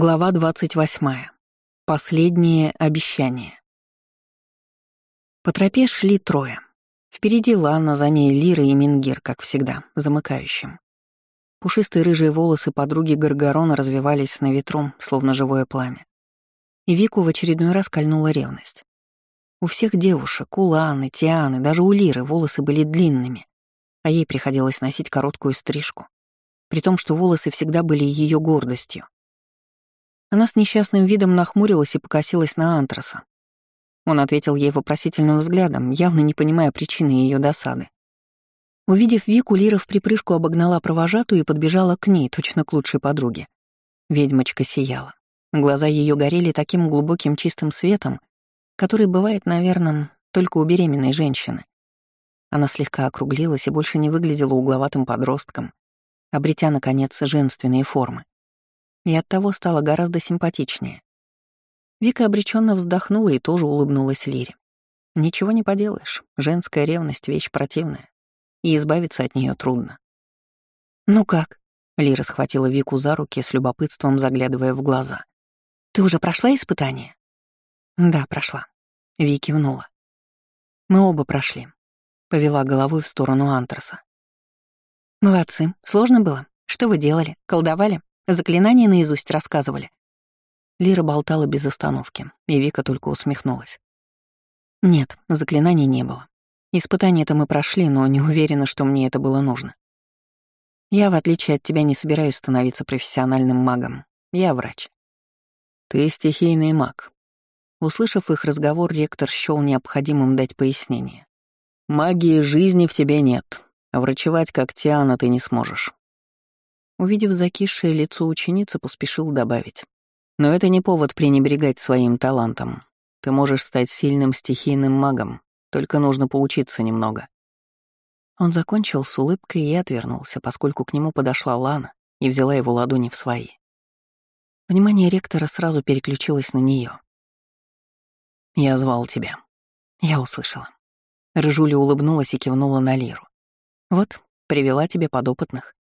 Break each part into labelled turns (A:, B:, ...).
A: Глава 28. Последнее обещание. По тропе шли трое. Впереди Лана, за ней Лира и Мингир, как всегда, замыкающим. Пушистые рыжие волосы подруги Гаргорона развивались на ветру, словно живое пламя. И Вику в очередной раз кольнула ревность. У всех девушек, у Ланы, Тианы, даже у Лиры волосы были длинными, а ей приходилось носить короткую стрижку, при том, что волосы всегда были ее гордостью. Она с несчастным видом нахмурилась и покосилась на Антраса. Он ответил ей вопросительным взглядом, явно не понимая причины ее досады. Увидев Вику, Лира в припрыжку обогнала провожатую и подбежала к ней, точно к лучшей подруге. Ведьмочка сияла. Глаза ее горели таким глубоким чистым светом, который бывает, наверное, только у беременной женщины. Она слегка округлилась и больше не выглядела угловатым подростком, обретя, наконец, женственные формы и оттого стала гораздо симпатичнее. Вика обреченно вздохнула и тоже улыбнулась Лире. Ничего не поделаешь, женская ревность — вещь противная, и избавиться от нее трудно. «Ну как?» — Лира схватила Вику за руки, с любопытством заглядывая в глаза. «Ты уже прошла испытание?» «Да, прошла». Ви кивнула. «Мы оба прошли», — повела головой в сторону Антраса. «Молодцы. Сложно было? Что вы делали? Колдовали?» Заклинания наизусть рассказывали. Лира болтала без остановки, и Вика только усмехнулась. Нет, заклинаний не было. Испытания-то мы прошли, но не уверена, что мне это было нужно. Я, в отличие от тебя, не собираюсь становиться профессиональным магом. Я врач. Ты стихийный маг. Услышав их разговор, ректор счёл необходимым дать пояснение. Магии жизни в тебе нет. Врачевать, как Тиана, ты не сможешь. Увидев закисшее лицо ученицы, поспешил добавить. Но это не повод пренебрегать своим талантом. Ты можешь стать сильным стихийным магом, только нужно поучиться немного. Он закончил с улыбкой и отвернулся, поскольку к нему подошла Лана и взяла его ладони в свои. Внимание ректора сразу переключилось на нее. «Я звал тебя». Я услышала. Рыжуля улыбнулась и кивнула на Лиру. «Вот, привела тебе подопытных.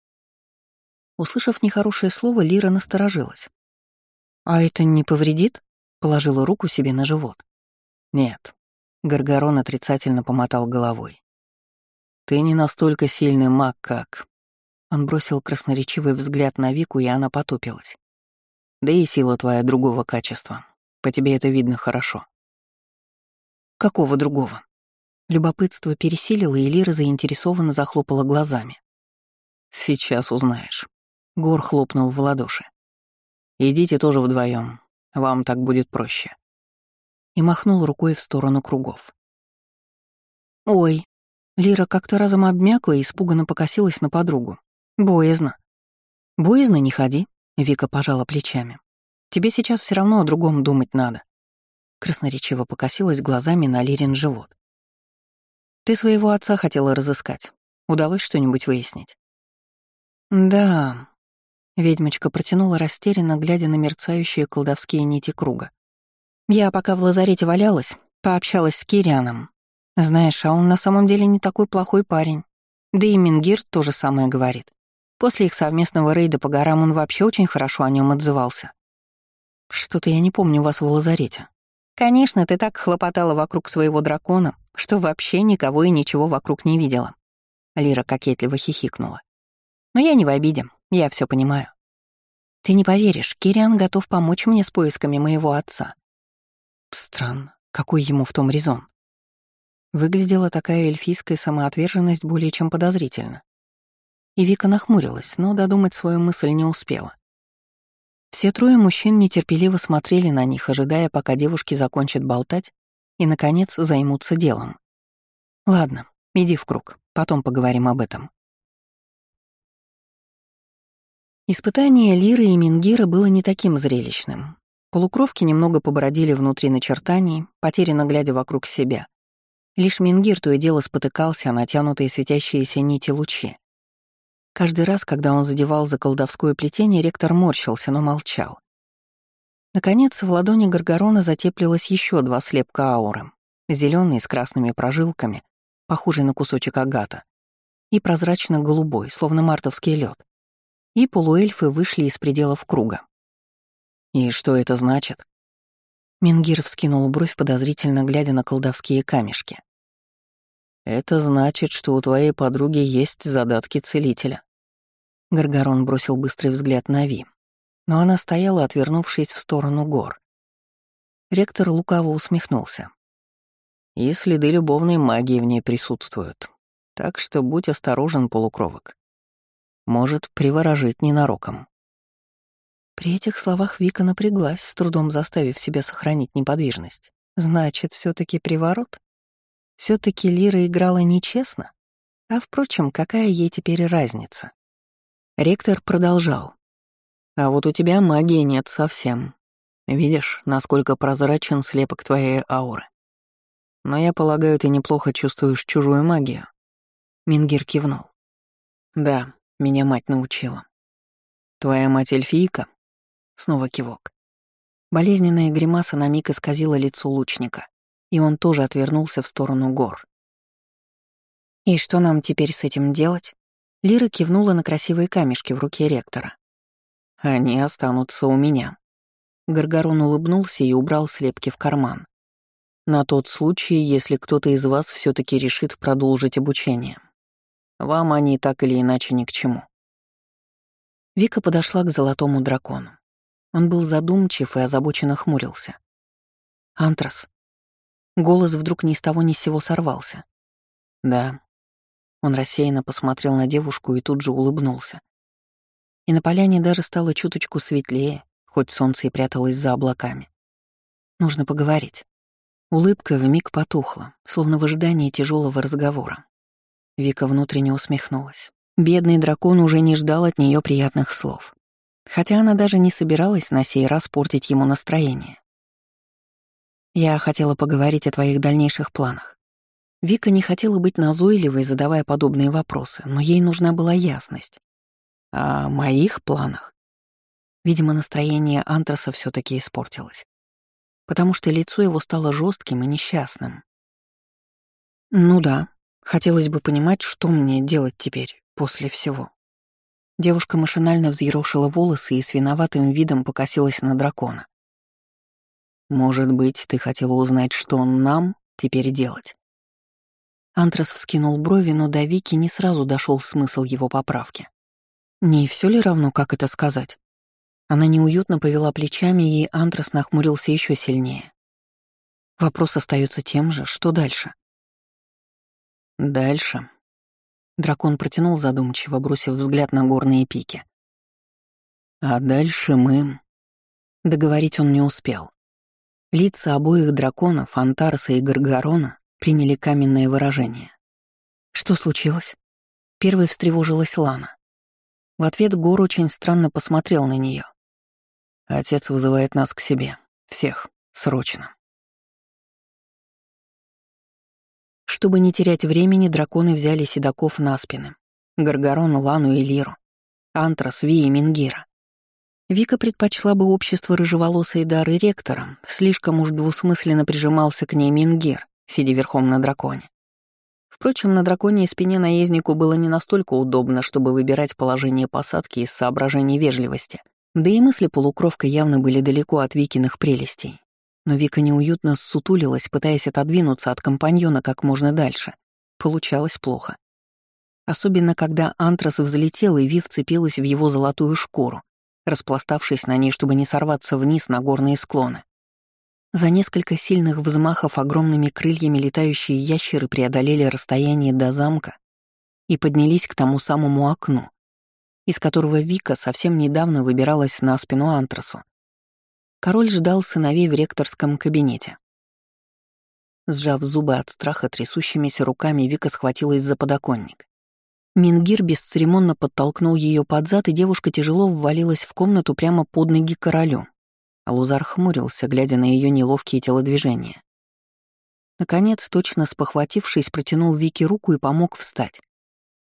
A: Услышав нехорошее слово, Лира насторожилась. «А это не повредит?» — положила руку себе на живот. «Нет». Гаргарон отрицательно помотал головой. «Ты не настолько сильный маг, как...» Он бросил красноречивый взгляд на Вику, и она потупилась. «Да и сила твоя другого качества. По тебе это видно хорошо». «Какого другого?» Любопытство пересилило, и Лира заинтересованно захлопала глазами. «Сейчас узнаешь». Гор хлопнул в ладоши. «Идите тоже вдвоем, вам так будет проще». И махнул рукой в сторону кругов. «Ой». Лира как-то разом обмякла и испуганно покосилась на подругу. «Боязно». «Боязно не ходи», — Вика пожала плечами. «Тебе сейчас все равно о другом думать надо». Красноречиво покосилась глазами на Лирин живот. «Ты своего отца хотела разыскать. Удалось что-нибудь выяснить?» «Да», Ведьмочка протянула растерянно, глядя на мерцающие колдовские нити круга. «Я пока в лазарете валялась, пообщалась с Кирианом. Знаешь, а он на самом деле не такой плохой парень. Да и Мингир то же самое говорит. После их совместного рейда по горам он вообще очень хорошо о нем отзывался. Что-то я не помню вас в лазарете. Конечно, ты так хлопотала вокруг своего дракона, что вообще никого и ничего вокруг не видела. Лира кокетливо хихикнула. Но я не в обиде. Я все понимаю. Ты не поверишь, Кириан готов помочь мне с поисками моего отца. Странно, какой ему в том резон? Выглядела такая эльфийская самоотверженность более чем подозрительно. И Вика нахмурилась, но додумать свою мысль не успела. Все трое мужчин нетерпеливо смотрели на них, ожидая, пока девушки закончат болтать и, наконец, займутся делом. «Ладно, иди в круг, потом поговорим об этом». Испытание Лиры и Мингира было не таким зрелищным. Полукровки немного побродили внутри начертаний, потерянно глядя вокруг себя. Лишь Мингир то и дело спотыкался о натянутые светящиеся нити лучи. Каждый раз, когда он задевал за колдовское плетение, ректор морщился, но молчал. Наконец, в ладони Гаргорона затеплилось еще два слепка ауры, зеленый с красными прожилками, похожий на кусочек агата, и прозрачно-голубой, словно мартовский лед и полуэльфы вышли из пределов круга. «И что это значит?» Мингир вскинул бровь, подозрительно глядя на колдовские камешки. «Это значит, что у твоей подруги есть задатки целителя». Гаргарон бросил быстрый взгляд на Ви, но она стояла, отвернувшись в сторону гор. Ректор лукаво усмехнулся. «И следы любовной магии в ней присутствуют, так что будь осторожен, полукровок. Может приворожить ненароком». При этих словах Вика напряглась, с трудом заставив себя сохранить неподвижность. Значит, все таки приворот? все таки Лира играла нечестно? А впрочем, какая ей теперь разница? Ректор продолжал. А вот у тебя магии нет совсем. Видишь, насколько прозрачен слепок твоей ауры. Но я полагаю, ты неплохо чувствуешь чужую магию. Мингир кивнул. Да, меня мать научила. Твоя мать эльфийка? Снова кивок. Болезненная гримаса на миг исказила лицо лучника, и он тоже отвернулся в сторону гор. «И что нам теперь с этим делать?» Лира кивнула на красивые камешки в руке ректора. «Они останутся у меня». Гаргарон улыбнулся и убрал слепки в карман. «На тот случай, если кто-то из вас все таки решит продолжить обучение. Вам они так или иначе ни к чему». Вика подошла к золотому дракону. Он был задумчив и озабоченно хмурился. «Антрас». Голос вдруг ни с того ни с сего сорвался. «Да». Он рассеянно посмотрел на девушку и тут же улыбнулся. И на поляне даже стало чуточку светлее, хоть солнце и пряталось за облаками. Нужно поговорить. Улыбка вмиг потухла, словно в ожидании тяжелого разговора. Вика внутренне усмехнулась. Бедный дракон уже не ждал от нее приятных слов хотя она даже не собиралась на сей раз портить ему настроение. «Я хотела поговорить о твоих дальнейших планах». Вика не хотела быть назойливой, задавая подобные вопросы, но ей нужна была ясность. О моих планах? Видимо, настроение Антраса все таки испортилось, потому что лицо его стало жестким и несчастным. «Ну да, хотелось бы понимать, что мне делать теперь, после всего». Девушка машинально взъерошила волосы и с виноватым видом покосилась на дракона. «Может быть, ты хотела узнать, что нам теперь делать?» Антрас вскинул брови, но до Вики не сразу дошел смысл его поправки. Не все ли равно, как это сказать? Она неуютно повела плечами, и Антрас нахмурился еще сильнее. Вопрос остается тем же, что дальше? Дальше Дракон протянул задумчиво, бросив взгляд на горные пики. А дальше мы... Договорить он не успел. Лица обоих драконов, Антарса и Гаргарона, приняли каменное выражение. Что случилось? Первой встревожилась Лана. В ответ Гор очень странно посмотрел на нее. Отец вызывает нас к себе. Всех. Срочно. Чтобы не терять времени, драконы взяли седаков на спины. Гаргарон, Лану и Лиру. Антрас, Ви и Мингира. Вика предпочла бы общество рыжеволосой дары ректора, слишком уж двусмысленно прижимался к ней Мингир, сидя верхом на драконе. Впрочем, на драконьей спине наезднику было не настолько удобно, чтобы выбирать положение посадки из соображений вежливости. Да и мысли полукровка явно были далеко от Викиных прелестей. Но Вика неуютно ссутулилась, пытаясь отодвинуться от компаньона как можно дальше. Получалось плохо. Особенно, когда антрас взлетел, и Ви вцепилась в его золотую шкуру, распластавшись на ней, чтобы не сорваться вниз на горные склоны. За несколько сильных взмахов огромными крыльями летающие ящеры преодолели расстояние до замка и поднялись к тому самому окну, из которого Вика совсем недавно выбиралась на спину антрасу. Король ждал сыновей в ректорском кабинете. Сжав зубы от страха трясущимися руками, Вика схватилась за подоконник. Мингир бесцеремонно подтолкнул ее под зад, и девушка тяжело ввалилась в комнату прямо под ноги королю. Алузар хмурился, глядя на ее неловкие телодвижения. Наконец, точно спохватившись, протянул Вике руку и помог встать.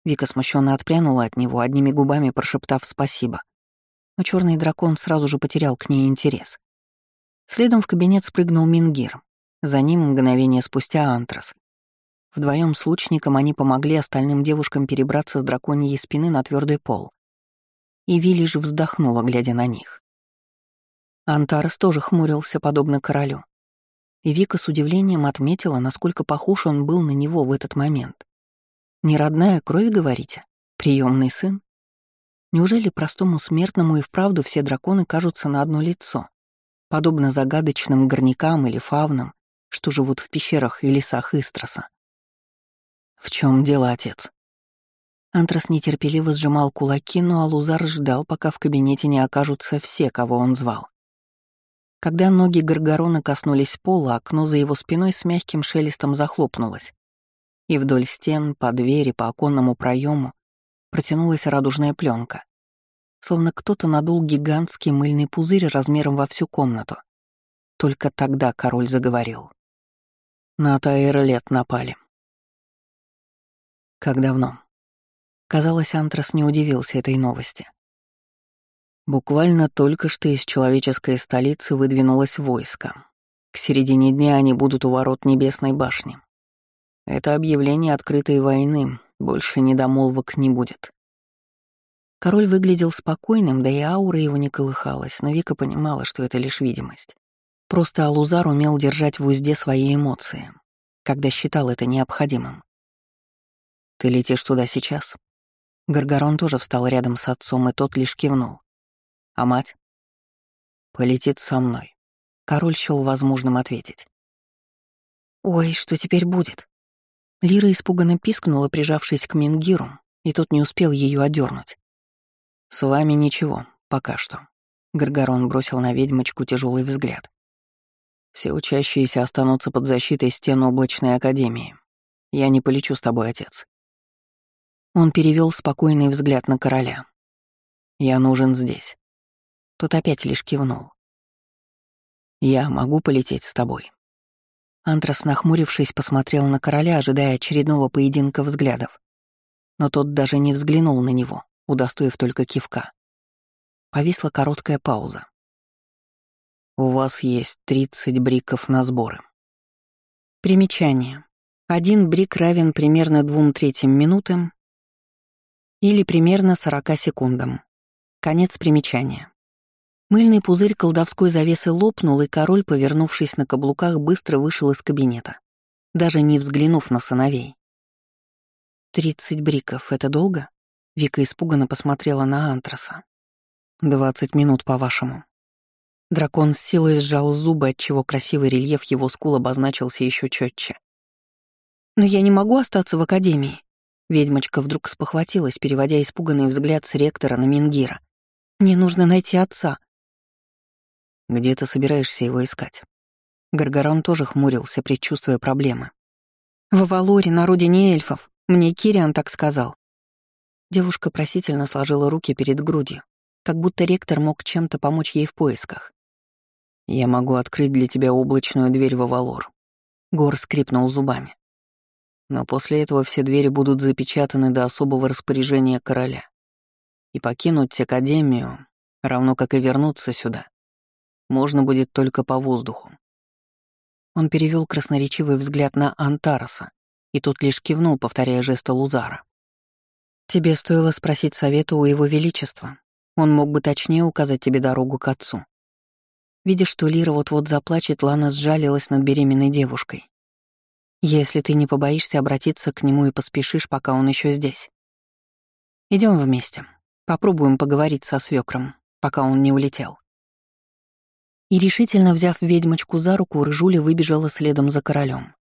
A: Вика смущенно отпрянула от него, одними губами прошептав «спасибо». Но черный дракон сразу же потерял к ней интерес. Следом в кабинет спрыгнул Мингир. За ним мгновение спустя Антрас. Вдвоем с лучником они помогли остальным девушкам перебраться с драконьей спины на твердый пол. И Ви лишь вздохнула, глядя на них. Антарес тоже хмурился, подобно королю. И Вика с удивлением отметила, насколько похож он был на него в этот момент. Не родная кровь, говорите? Приемный сын? Неужели простому смертному и вправду все драконы кажутся на одно лицо, подобно загадочным горнякам или фавнам, что живут в пещерах и лесах Истроса? В чем дело, отец? Антрас нетерпеливо сжимал кулаки, но Алузар ждал, пока в кабинете не окажутся все, кого он звал. Когда ноги Гаргорона коснулись пола, окно за его спиной с мягким шелестом захлопнулось, и вдоль стен, по двери, по оконному проему протянулась радужная пленка, словно кто-то надул гигантский мыльный пузырь размером во всю комнату. Только тогда король заговорил. На Таэрлет напали. Как давно? Казалось, Антрас не удивился этой новости. Буквально только что из человеческой столицы выдвинулось войско. К середине дня они будут у ворот Небесной башни. Это объявление открытой войны, больше недомолвок не будет. Король выглядел спокойным, да и аура его не колыхалась, но Вика понимала, что это лишь видимость. Просто Алузар умел держать в узде свои эмоции, когда считал это необходимым. «Ты летишь туда сейчас?» Гаргарон тоже встал рядом с отцом, и тот лишь кивнул. А мать? Полетит со мной. Король счел возможным ответить. Ой, что теперь будет? Лира испуганно пискнула, прижавшись к Мингиру, и тот не успел ее одернуть. С вами ничего, пока что. Гаргарон бросил на ведьмочку тяжелый взгляд. Все учащиеся останутся под защитой стен облачной академии. Я не полечу с тобой, отец. Он перевел спокойный взгляд на короля. Я нужен здесь. Тот опять лишь кивнул. «Я могу полететь с тобой?» Антрас, нахмурившись, посмотрел на короля, ожидая очередного поединка взглядов. Но тот даже не взглянул на него, удостоив только кивка. Повисла короткая пауза. «У вас есть 30 бриков на сборы». Примечание. Один брик равен примерно двум третьим минутам или примерно 40 секундам. Конец примечания. Мыльный пузырь колдовской завесы лопнул, и король, повернувшись на каблуках, быстро вышел из кабинета, даже не взглянув на сыновей. «Тридцать бриков — это долго?» Вика испуганно посмотрела на Антраса. «Двадцать минут, по-вашему». Дракон с силой сжал зубы, отчего красивый рельеф его скул обозначился еще четче. «Но я не могу остаться в академии». Ведьмочка вдруг спохватилась, переводя испуганный взгляд с ректора на Мингира. «Мне нужно найти отца. Где ты собираешься его искать? Гаргарон тоже хмурился, предчувствуя проблемы. В Авалоре, на родине эльфов. Мне Кириан так сказал. Девушка просительно сложила руки перед грудью, как будто ректор мог чем-то помочь ей в поисках. «Я могу открыть для тебя облачную дверь в Авалор». Гор скрипнул зубами. Но после этого все двери будут запечатаны до особого распоряжения короля. И покинуть Академию, равно как и вернуться сюда, можно будет только по воздуху. Он перевел красноречивый взгляд на Антараса, и тот лишь кивнул, повторяя жесты Лузара. «Тебе стоило спросить совета у его величества. Он мог бы точнее указать тебе дорогу к отцу». Видя, что Лира вот-вот заплачет, Лана сжалилась над беременной девушкой. «Если ты не побоишься обратиться к нему и поспешишь, пока он еще здесь. Идем вместе. Попробуем поговорить со свекром, пока он не улетел». И решительно взяв ведьмочку за руку, Рыжуля выбежала следом за королем.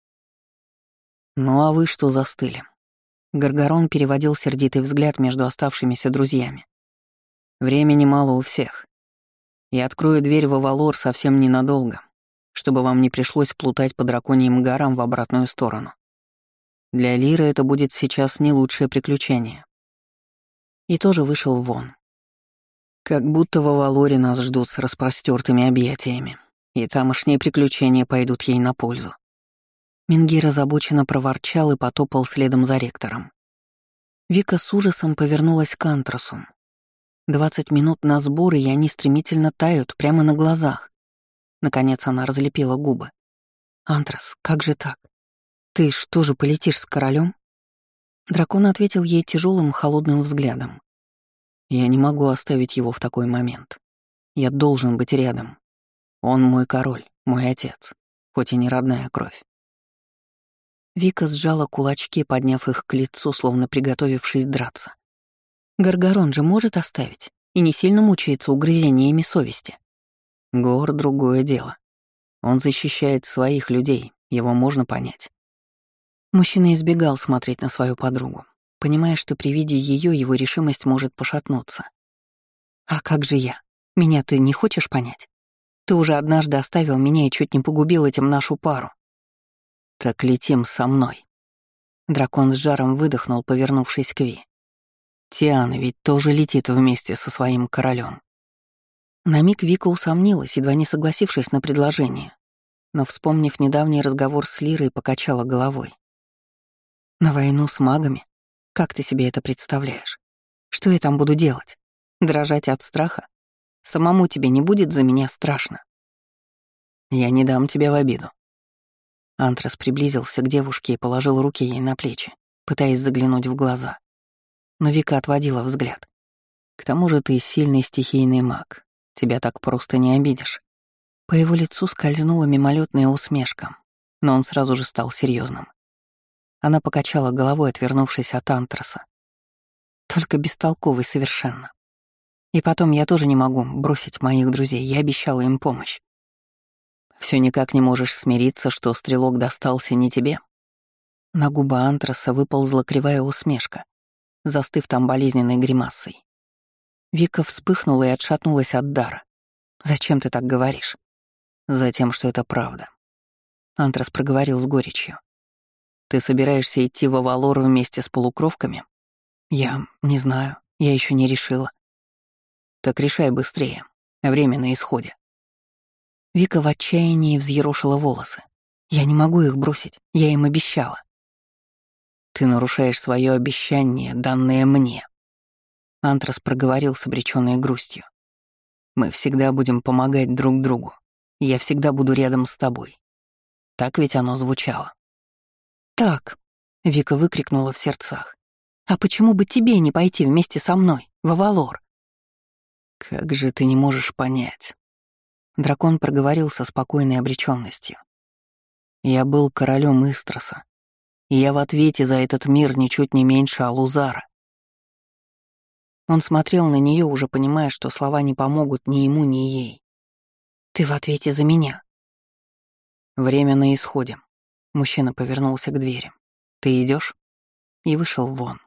A: «Ну а вы что застыли?» Гаргарон переводил сердитый взгляд между оставшимися друзьями. «Времени мало у всех. Я открою дверь в Авалор совсем ненадолго, чтобы вам не пришлось плутать по драконьим горам в обратную сторону. Для Лиры это будет сейчас не лучшее приключение». И тоже вышел вон, как будто в Авалоре нас ждут с распростертыми объятиями, и тамошние приключения пойдут ей на пользу. Мингир озабоченно проворчал и потопал следом за ректором. Вика с ужасом повернулась к Антрасу. Двадцать минут на сборы, и они стремительно тают прямо на глазах. Наконец она разлепила губы. «Антрас, как же так? Ты что же полетишь с королем? Дракон ответил ей тяжелым холодным взглядом. Я не могу оставить его в такой момент. Я должен быть рядом, Он мой король, мой отец, хоть и не родная кровь. Вика сжала кулачки, подняв их к лицу, словно приготовившись драться. Гаргарон же может оставить и не сильно мучается угрызениями совести. Гор — другое дело. Он защищает своих людей, его можно понять. Мужчина избегал смотреть на свою подругу, понимая, что при виде ее его решимость может пошатнуться. «А как же я? Меня ты не хочешь понять? Ты уже однажды оставил меня и чуть не погубил этим нашу пару. Так летим со мной». Дракон с жаром выдохнул, повернувшись к Ви. Тиана ведь тоже летит вместе со своим королем. На миг Вика усомнилась, едва не согласившись на предложение, но, вспомнив недавний разговор с Лирой, покачала головой. «На войну с магами? Как ты себе это представляешь? Что я там буду делать? Дрожать от страха? Самому тебе не будет за меня страшно?» «Я не дам тебя в обиду». Антрас приблизился к девушке и положил руки ей на плечи, пытаясь заглянуть в глаза. Но Вика отводила взгляд. «К тому же ты сильный стихийный маг. Тебя так просто не обидишь». По его лицу скользнула мимолетная усмешка, но он сразу же стал серьезным. Она покачала головой, отвернувшись от антраса. Только бестолковый совершенно. И потом я тоже не могу бросить моих друзей, я обещала им помощь. Все никак не можешь смириться, что стрелок достался не тебе? На губы антраса выползла кривая усмешка, застыв там болезненной гримасой. Вика вспыхнула и отшатнулась от дара. «Зачем ты так говоришь?» Затем, что это правда. Антрас проговорил с горечью. Ты собираешься идти в Авалор вместе с полукровками? Я не знаю, я еще не решила. Так решай быстрее. Время на исходе. Вика в отчаянии взъерошила волосы. Я не могу их бросить, я им обещала. Ты нарушаешь свое обещание, данное мне. Антрас проговорил с обреченной грустью. Мы всегда будем помогать друг другу. Я всегда буду рядом с тобой. Так ведь оно звучало. Так, Вика выкрикнула в сердцах. А почему бы тебе не пойти вместе со мной, в Авалор? Как же ты не можешь понять? Дракон проговорил со спокойной обреченностью. Я был королем Истроса, и я в ответе за этот мир ничуть не меньше Алузара. Он смотрел на нее, уже понимая, что слова не помогут ни ему, ни ей. Ты в ответе за меня. Время на исходе. Мужчина повернулся к двери. Ты идешь? И вышел вон.